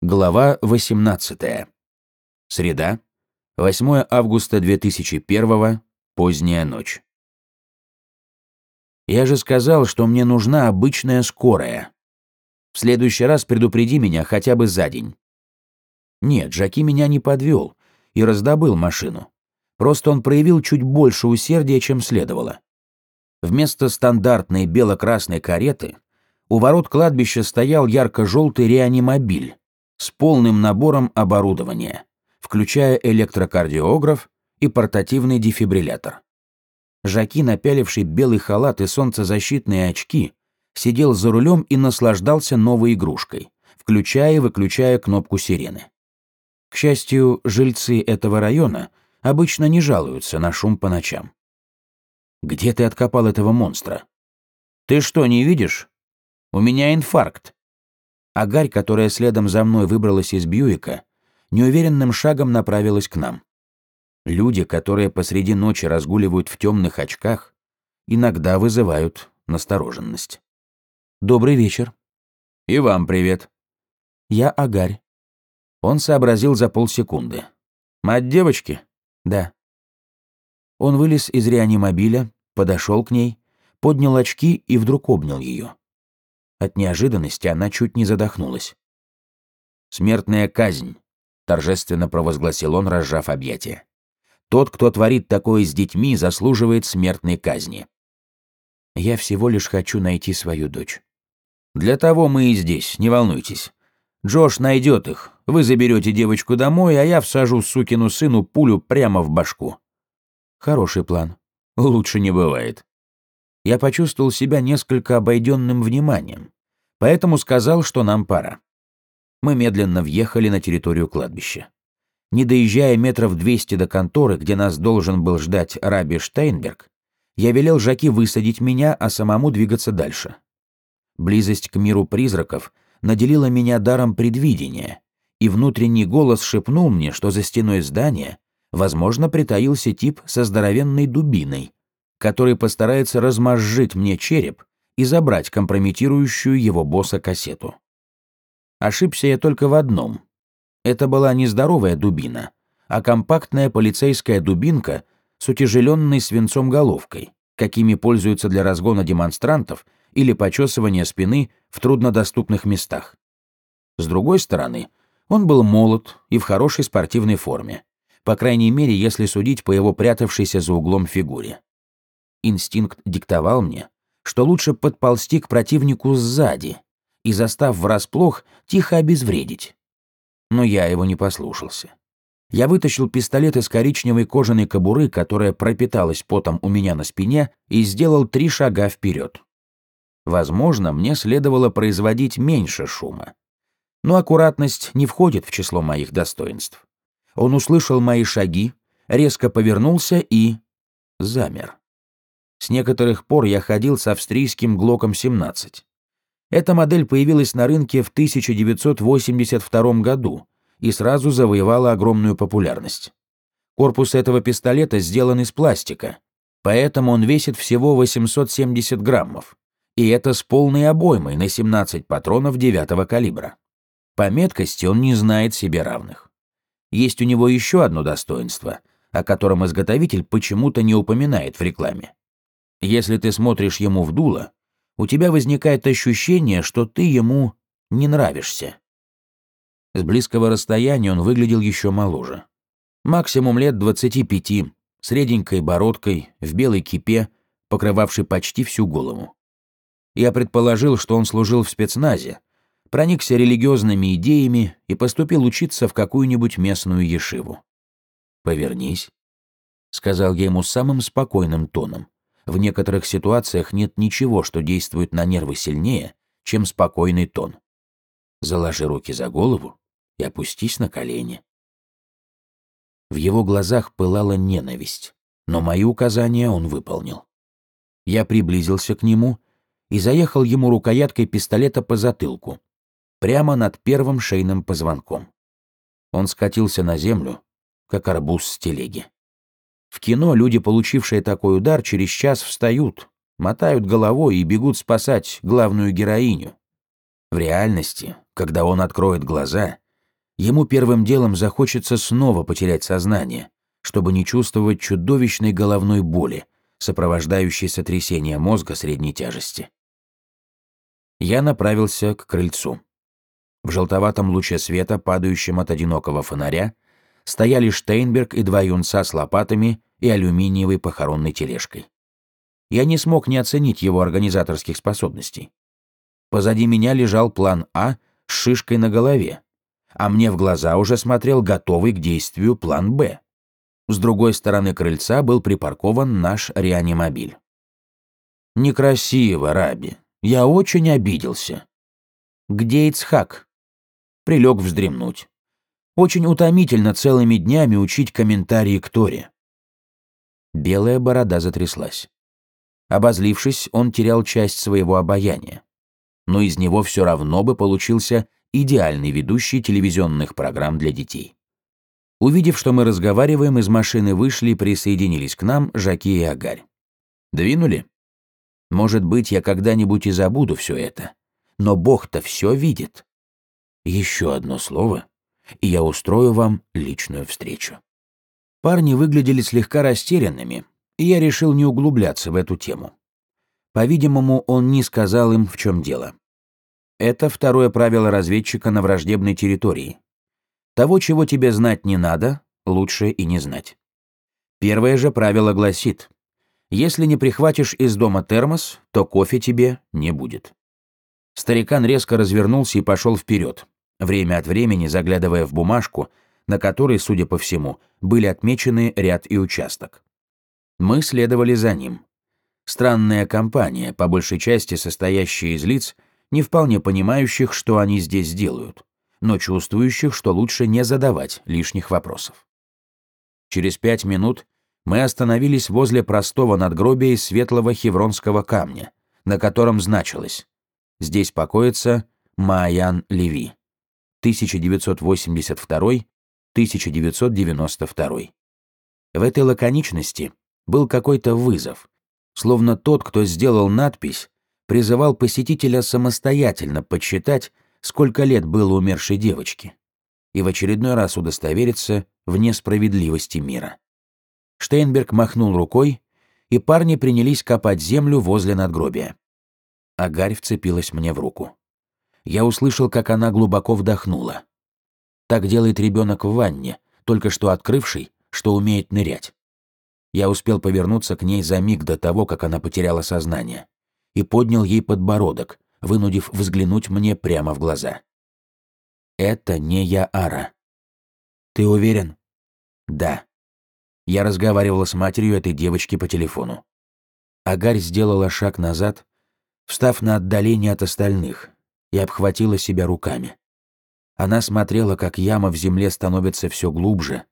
Глава 18. Среда. 8 августа 2001. Поздняя ночь. Я же сказал, что мне нужна обычная скорая. В следующий раз предупреди меня хотя бы за день. Нет, Жаки меня не подвел и раздобыл машину. Просто он проявил чуть больше усердия, чем следовало. Вместо стандартной бело-красной кареты у ворот кладбища стоял ярко-желтый реанимобиль с полным набором оборудования, включая электрокардиограф и портативный дефибриллятор. Жаки, напяливший белый халат и солнцезащитные очки, сидел за рулем и наслаждался новой игрушкой, включая и выключая кнопку сирены. К счастью, жильцы этого района обычно не жалуются на шум по ночам. «Где ты откопал этого монстра?» «Ты что, не видишь? У меня инфаркт», Агарь, которая следом за мной выбралась из Бьюика, неуверенным шагом направилась к нам. Люди, которые посреди ночи разгуливают в темных очках, иногда вызывают настороженность. «Добрый вечер». «И вам привет». «Я Агарь». Он сообразил за полсекунды. «Мать девочки?» «Да». Он вылез из реанимобиля, подошел к ней, поднял очки и вдруг обнял ее. От неожиданности она чуть не задохнулась. «Смертная казнь», — торжественно провозгласил он, разжав объятия. «Тот, кто творит такое с детьми, заслуживает смертной казни». «Я всего лишь хочу найти свою дочь». «Для того мы и здесь, не волнуйтесь. Джош найдет их. Вы заберете девочку домой, а я всажу сукину сыну пулю прямо в башку». «Хороший план. Лучше не бывает» я почувствовал себя несколько обойденным вниманием, поэтому сказал, что нам пора. Мы медленно въехали на территорию кладбища. Не доезжая метров 200 до конторы, где нас должен был ждать Раби Штейнберг, я велел Жаки высадить меня, а самому двигаться дальше. Близость к миру призраков наделила меня даром предвидения, и внутренний голос шепнул мне, что за стеной здания, возможно, притаился тип со здоровенной дубиной, который постарается размозжить мне череп и забрать компрометирующую его босса кассету. Ошибся я только в одном. Это была не здоровая дубина, а компактная полицейская дубинка с утяжеленной свинцом головкой, какими пользуются для разгона демонстрантов или почесывания спины в труднодоступных местах. С другой стороны, он был молод и в хорошей спортивной форме, по крайней мере, если судить по его прятавшейся за углом фигуре. Инстинкт диктовал мне, что лучше подползти к противнику сзади и, застав врасплох, тихо обезвредить. Но я его не послушался. Я вытащил пистолет из коричневой кожаной кобуры, которая пропиталась потом у меня на спине, и сделал три шага вперед. Возможно, мне следовало производить меньше шума. Но аккуратность не входит в число моих достоинств. Он услышал мои шаги, резко повернулся и... замер. С некоторых пор я ходил с австрийским Глоком 17. Эта модель появилась на рынке в 1982 году и сразу завоевала огромную популярность. Корпус этого пистолета сделан из пластика, поэтому он весит всего 870 граммов, и это с полной обоймой на 17 патронов 9 калибра. По меткости он не знает себе равных. Есть у него еще одно достоинство, о котором изготовитель почему-то не упоминает в рекламе. Если ты смотришь ему в дуло, у тебя возникает ощущение, что ты ему не нравишься. С близкого расстояния он выглядел еще моложе. Максимум лет 25, с реденькой бородкой, в белой кипе, покрывавшей почти всю голову. Я предположил, что он служил в спецназе, проникся религиозными идеями и поступил учиться в какую-нибудь местную ешиву. «Повернись», — сказал я ему самым спокойным тоном. В некоторых ситуациях нет ничего, что действует на нервы сильнее, чем спокойный тон. Заложи руки за голову и опустись на колени. В его глазах пылала ненависть, но мои указания он выполнил. Я приблизился к нему и заехал ему рукояткой пистолета по затылку, прямо над первым шейным позвонком. Он скатился на землю, как арбуз с телеги. В кино люди, получившие такой удар, через час встают, мотают головой и бегут спасать главную героиню. В реальности, когда он откроет глаза, ему первым делом захочется снова потерять сознание, чтобы не чувствовать чудовищной головной боли, сопровождающей сотрясение мозга средней тяжести. Я направился к крыльцу. В желтоватом луче света, падающем от одинокого фонаря, стояли Штейнберг и два юнца с лопатами и алюминиевой похоронной тележкой. Я не смог не оценить его организаторских способностей. Позади меня лежал план А с шишкой на голове, а мне в глаза уже смотрел готовый к действию план Б. С другой стороны крыльца был припаркован наш реанимобиль. «Некрасиво, Раби. Я очень обиделся». «Где Ицхак?» Прилег вздремнуть. Очень утомительно целыми днями учить комментарии к Торе. Белая борода затряслась. Обозлившись, он терял часть своего обаяния. Но из него все равно бы получился идеальный ведущий телевизионных программ для детей. Увидев, что мы разговариваем, из машины вышли и присоединились к нам Жаки и Агарь. Двинули? Может быть, я когда-нибудь и забуду все это. Но Бог-то все видит. Еще одно слово, и я устрою вам личную встречу. Парни выглядели слегка растерянными, и я решил не углубляться в эту тему. По-видимому, он не сказал им, в чем дело. Это второе правило разведчика на враждебной территории. Того, чего тебе знать не надо, лучше и не знать. Первое же правило гласит, если не прихватишь из дома термос, то кофе тебе не будет. Старикан резко развернулся и пошел вперед, время от времени заглядывая в бумажку, на которой, судя по всему, были отмечены ряд и участок. Мы следовали за ним. Странная компания, по большей части состоящая из лиц, не вполне понимающих, что они здесь делают, но чувствующих, что лучше не задавать лишних вопросов. Через пять минут мы остановились возле простого надгробия из светлого хевронского камня, на котором значилось «Здесь покоится Мааян Леви, 1982-1992». В этой лаконичности был какой-то вызов, словно тот, кто сделал надпись, призывал посетителя самостоятельно подсчитать, сколько лет было умершей девочке, и в очередной раз удостовериться в несправедливости мира. Штейнберг махнул рукой, и парни принялись копать землю возле надгробия. Агарь вцепилась мне в руку. Я услышал, как она глубоко вдохнула. Так делает ребенок в ванне, только что открывший, что умеет нырять. Я успел повернуться к ней за миг до того, как она потеряла сознание, и поднял ей подбородок, вынудив взглянуть мне прямо в глаза. «Это не я, Ара». «Ты уверен?» «Да». Я разговаривала с матерью этой девочки по телефону. Агарь сделала шаг назад, встав на отдаление от остальных, и обхватила себя руками. Она смотрела, как яма в земле становится все глубже,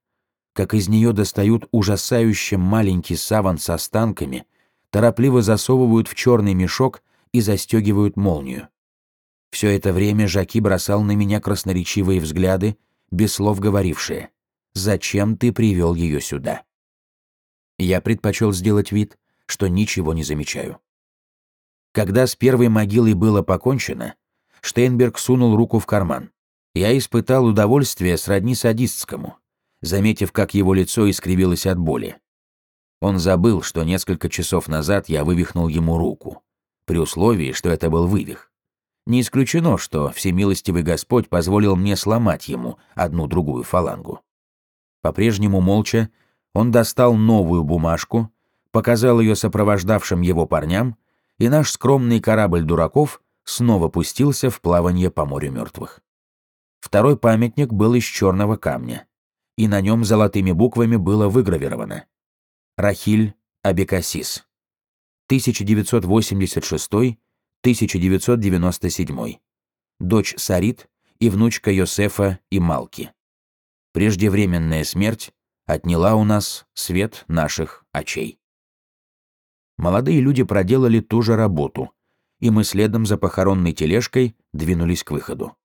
как из нее достают ужасающе маленький саван с останками, торопливо засовывают в черный мешок и застегивают молнию. Все это время Жаки бросал на меня красноречивые взгляды, без слов говорившие «Зачем ты привел ее сюда?» Я предпочел сделать вид, что ничего не замечаю. Когда с первой могилой было покончено, Штейнберг сунул руку в карман. Я испытал удовольствие сродни садистскому заметив, как его лицо искривилось от боли. Он забыл, что несколько часов назад я вывихнул ему руку, при условии, что это был вывих. Не исключено, что всемилостивый Господь позволил мне сломать ему одну-другую фалангу. По-прежнему молча он достал новую бумажку, показал ее сопровождавшим его парням, и наш скромный корабль дураков снова пустился в плавание по морю мертвых. Второй памятник был из черного камня и на нем золотыми буквами было выгравировано «Рахиль Абекасис, 1986-1997, дочь Сарит и внучка Йосефа и Малки. Преждевременная смерть отняла у нас свет наших очей». Молодые люди проделали ту же работу, и мы следом за похоронной тележкой двинулись к выходу.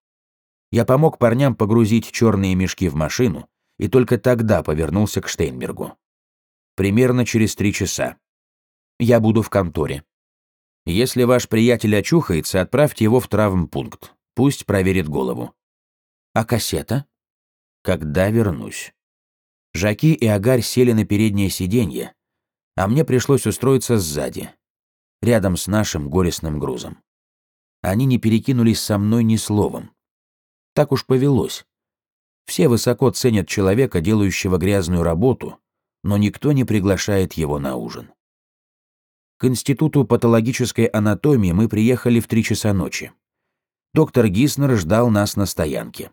Я помог парням погрузить черные мешки в машину, и только тогда повернулся к Штейнбергу. Примерно через три часа. Я буду в конторе. Если ваш приятель очухается, отправьте его в травмпункт. Пусть проверит голову. А кассета? Когда вернусь. Жаки и Агарь сели на переднее сиденье, а мне пришлось устроиться сзади, рядом с нашим горестным грузом. Они не перекинулись со мной ни словом. Так уж повелось. Все высоко ценят человека, делающего грязную работу, но никто не приглашает его на ужин. К Институту патологической анатомии мы приехали в три часа ночи. Доктор Гиснер ждал нас на стоянке.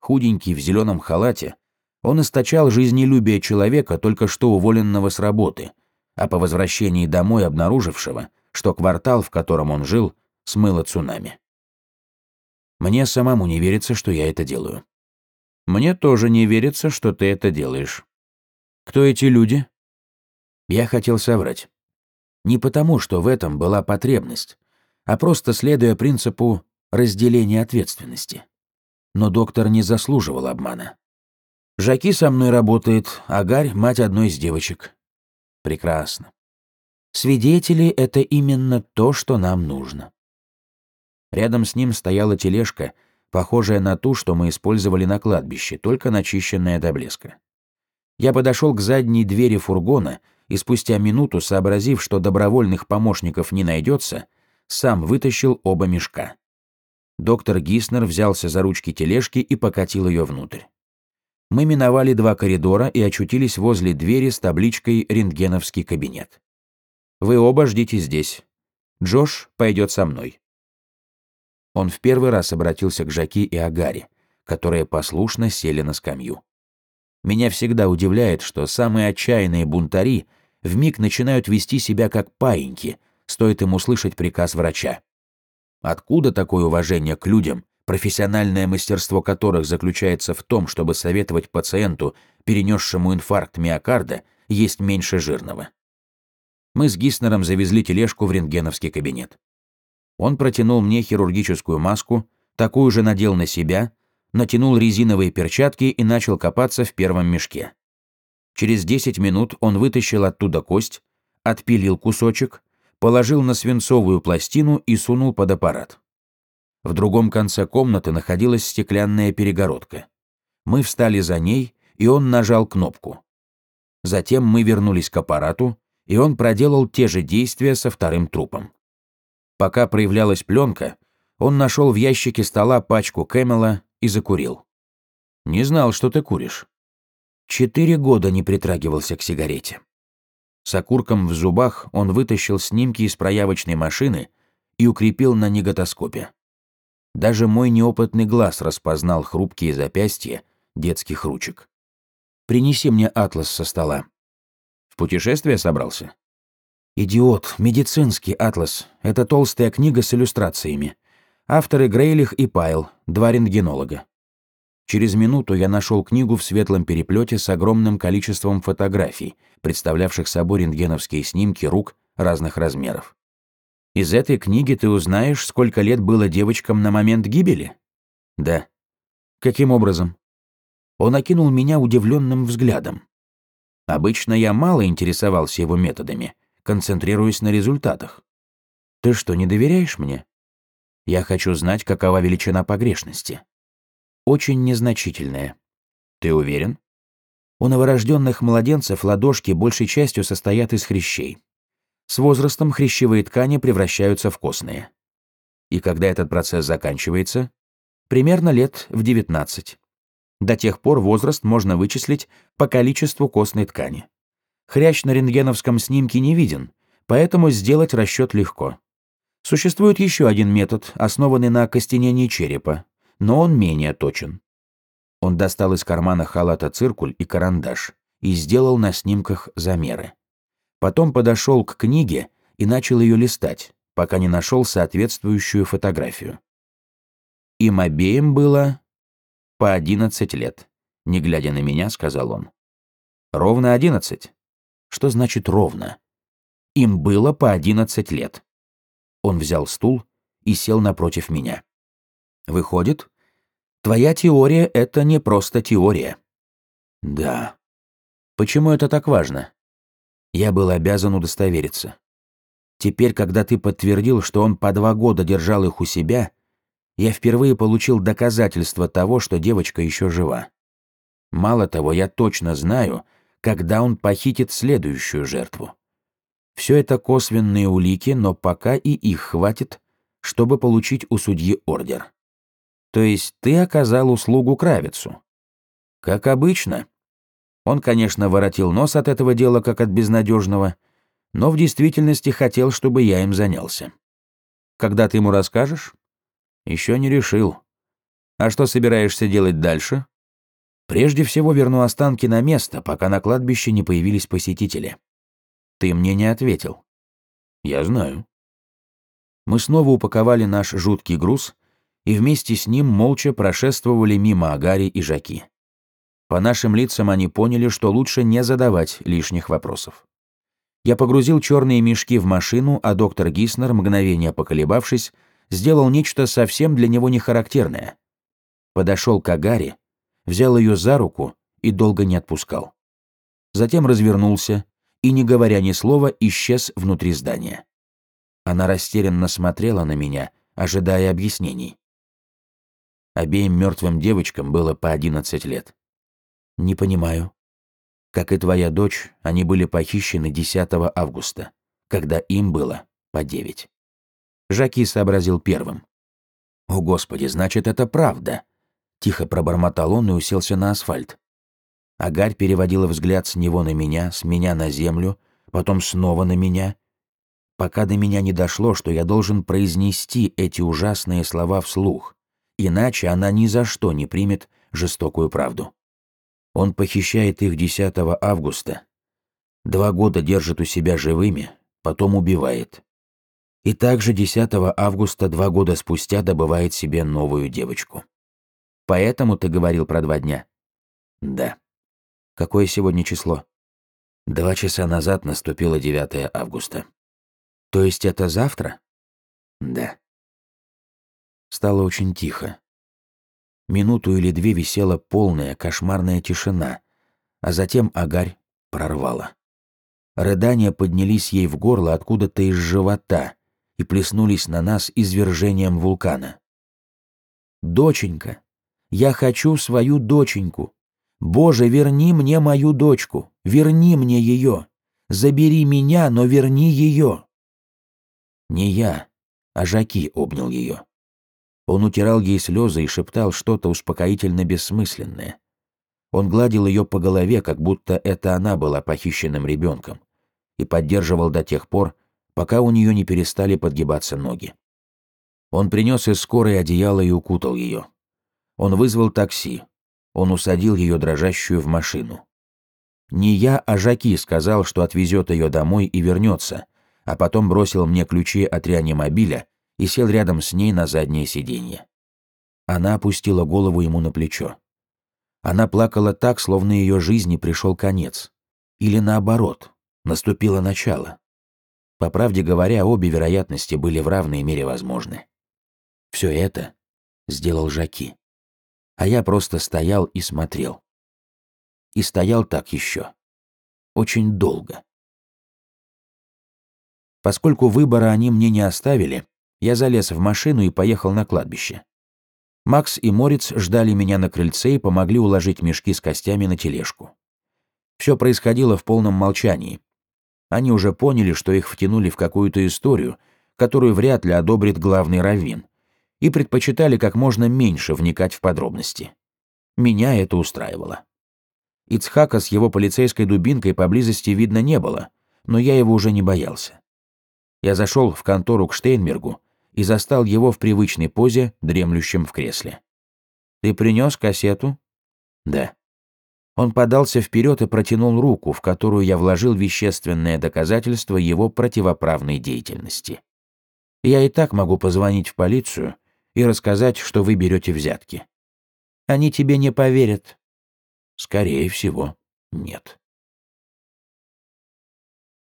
Худенький, в зеленом халате, он источал жизнелюбие человека, только что уволенного с работы, а по возвращении домой обнаружившего, что квартал, в котором он жил, смыло цунами. Мне самому не верится, что я это делаю. Мне тоже не верится, что ты это делаешь. Кто эти люди? Я хотел соврать. Не потому, что в этом была потребность, а просто следуя принципу разделения ответственности. Но доктор не заслуживал обмана. Жаки со мной работает, а Гарь — мать одной из девочек. Прекрасно. Свидетели — это именно то, что нам нужно. Рядом с ним стояла тележка, похожая на ту, что мы использовали на кладбище, только начищенная до блеска. Я подошел к задней двери фургона и спустя минуту, сообразив, что добровольных помощников не найдется, сам вытащил оба мешка. Доктор Гиснер взялся за ручки тележки и покатил ее внутрь. Мы миновали два коридора и очутились возле двери с табличкой «Рентгеновский кабинет». «Вы оба ждите здесь. Джош пойдет со мной». Он в первый раз обратился к Жаки и Агаре, которые послушно сели на скамью. Меня всегда удивляет, что самые отчаянные бунтари — вмиг начинают вести себя как паиньки, стоит им услышать приказ врача. Откуда такое уважение к людям, профессиональное мастерство которых заключается в том, чтобы советовать пациенту, перенесшему инфаркт миокарда, есть меньше жирного? Мы с Гиснером завезли тележку в рентгеновский кабинет. Он протянул мне хирургическую маску, такую же надел на себя, натянул резиновые перчатки и начал копаться в первом мешке. Через 10 минут он вытащил оттуда кость, отпилил кусочек, положил на свинцовую пластину и сунул под аппарат. В другом конце комнаты находилась стеклянная перегородка. Мы встали за ней, и он нажал кнопку. Затем мы вернулись к аппарату, и он проделал те же действия со вторым трупом. Пока проявлялась пленка, он нашел в ящике стола пачку Кэмела и закурил. «Не знал, что ты куришь». Четыре года не притрагивался к сигарете. С окурком в зубах он вытащил снимки из проявочной машины и укрепил на неготоскопе. Даже мой неопытный глаз распознал хрупкие запястья детских ручек. «Принеси мне атлас со стола». «В путешествие собрался?» «Идиот, медицинский атлас. Это толстая книга с иллюстрациями. Авторы Грейлих и Пайл, два рентгенолога. Через минуту я нашел книгу в светлом переплете с огромным количеством фотографий, представлявших собой рентгеновские снимки рук разных размеров. Из этой книги ты узнаешь, сколько лет было девочкам на момент гибели? Да. Каким образом? Он окинул меня удивленным взглядом. Обычно я мало интересовался его методами, концентрируясь на результатах. Ты что, не доверяешь мне? Я хочу знать, какова величина погрешности очень незначительное. Ты уверен? У новорожденных младенцев ладошки большей частью состоят из хрящей. С возрастом хрящевые ткани превращаются в костные. И когда этот процесс заканчивается? Примерно лет в 19. До тех пор возраст можно вычислить по количеству костной ткани. Хрящ на рентгеновском снимке не виден, поэтому сделать расчет легко. Существует еще один метод, основанный на окостенении черепа, но он менее точен. Он достал из кармана халата циркуль и карандаш и сделал на снимках замеры. Потом подошел к книге и начал ее листать, пока не нашел соответствующую фотографию. Им обеим было по 11 лет. Не глядя на меня, сказал он. Ровно 11. Что значит ровно? Им было по 11 лет. Он взял стул и сел напротив меня. Выходит, твоя теория — это не просто теория. Да. Почему это так важно? Я был обязан удостовериться. Теперь, когда ты подтвердил, что он по два года держал их у себя, я впервые получил доказательство того, что девочка еще жива. Мало того, я точно знаю, когда он похитит следующую жертву. Все это косвенные улики, но пока и их хватит, чтобы получить у судьи ордер. То есть ты оказал услугу Кравицу. Как обычно. Он, конечно, воротил нос от этого дела, как от безнадежного, но в действительности хотел, чтобы я им занялся. Когда ты ему расскажешь? Еще не решил. А что собираешься делать дальше? Прежде всего верну останки на место, пока на кладбище не появились посетители. Ты мне не ответил. Я знаю. Мы снова упаковали наш жуткий груз и вместе с ним молча прошествовали мимо Агари и Жаки. По нашим лицам они поняли, что лучше не задавать лишних вопросов. Я погрузил черные мешки в машину, а доктор Гиснер, мгновение поколебавшись, сделал нечто совсем для него нехарактерное. Подошел к Агаре, взял ее за руку и долго не отпускал. Затем развернулся и, не говоря ни слова, исчез внутри здания. Она растерянно смотрела на меня, ожидая объяснений. Обеим мертвым девочкам было по 11 лет. Не понимаю. Как и твоя дочь, они были похищены 10 августа, когда им было по 9. Жаки сообразил первым. «О, Господи, значит, это правда!» Тихо пробормотал он и уселся на асфальт. Агарь переводила взгляд с него на меня, с меня на землю, потом снова на меня, пока до меня не дошло, что я должен произнести эти ужасные слова вслух, иначе она ни за что не примет жестокую правду. Он похищает их 10 августа, два года держит у себя живыми, потом убивает. И также 10 августа два года спустя добывает себе новую девочку. Поэтому ты говорил про два дня? Да. Какое сегодня число? Два часа назад наступило 9 августа. То есть это завтра? Да. Стало очень тихо. Минуту или две висела полная кошмарная тишина, а затем Агарь прорвала. Рыдания поднялись ей в горло откуда-то из живота и плеснулись на нас извержением вулкана. «Доченька, я хочу свою доченьку. Боже, верни мне мою дочку, верни мне ее. Забери меня, но верни ее». Не я, а Жаки обнял ее. Он утирал ей слезы и шептал что-то успокоительно бессмысленное. Он гладил ее по голове, как будто это она была похищенным ребенком, и поддерживал до тех пор, пока у нее не перестали подгибаться ноги. Он принес из скорой одеяло и укутал ее. Он вызвал такси. Он усадил ее дрожащую в машину. Не я, а Жаки сказал, что отвезет ее домой и вернется, а потом бросил мне ключи от реанимобиля и сел рядом с ней на заднее сиденье. Она опустила голову ему на плечо. Она плакала так, словно ее жизни пришел конец. Или наоборот, наступило начало. По правде говоря, обе вероятности были в равной мере возможны. Все это сделал Жаки. А я просто стоял и смотрел. И стоял так еще. Очень долго. Поскольку выбора они мне не оставили, я залез в машину и поехал на кладбище. Макс и Морец ждали меня на крыльце и помогли уложить мешки с костями на тележку. Все происходило в полном молчании. Они уже поняли, что их втянули в какую-то историю, которую вряд ли одобрит главный раввин, и предпочитали как можно меньше вникать в подробности. Меня это устраивало. Ицхака с его полицейской дубинкой поблизости видно не было, но я его уже не боялся. Я зашел в контору к Штейнбергу и застал его в привычной позе, дремлющем в кресле. «Ты принес кассету?» «Да». Он подался вперед и протянул руку, в которую я вложил вещественное доказательство его противоправной деятельности. «Я и так могу позвонить в полицию и рассказать, что вы берете взятки. Они тебе не поверят». «Скорее всего, нет».